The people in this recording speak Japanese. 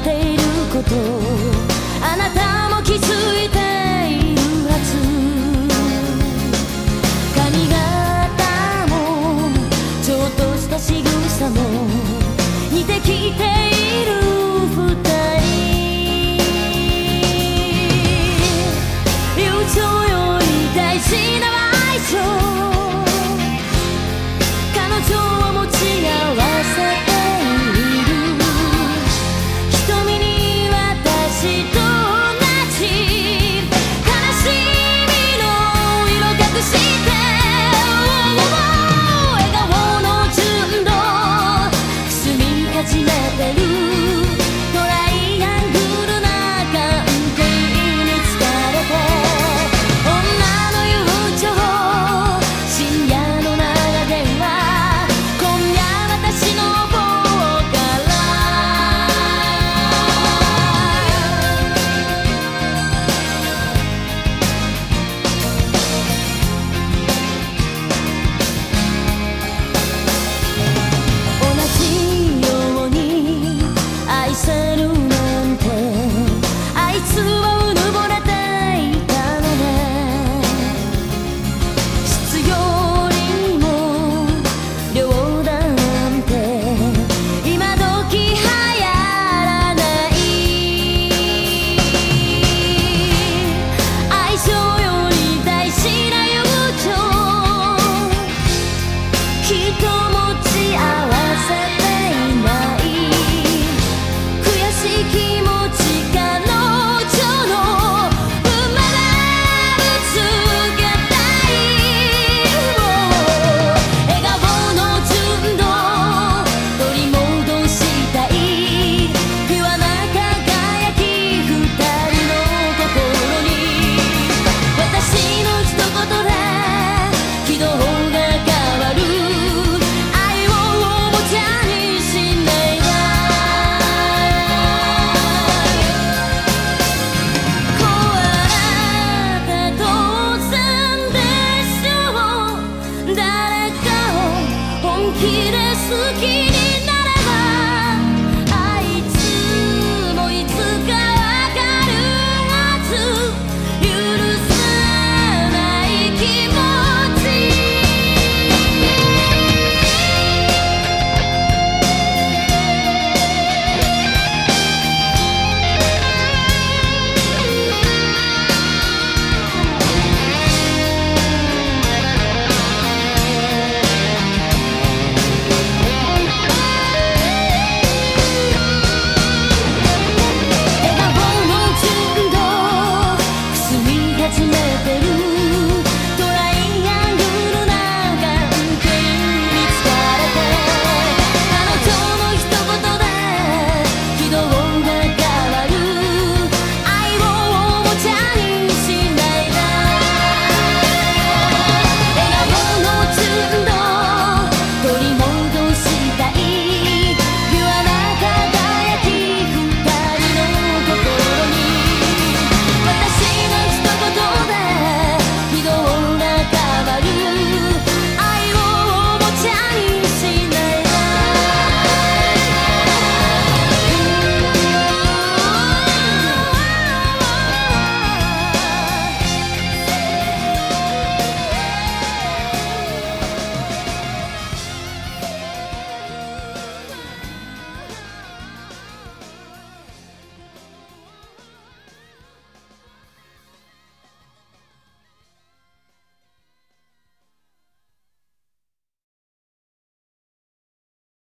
っていること。あなた de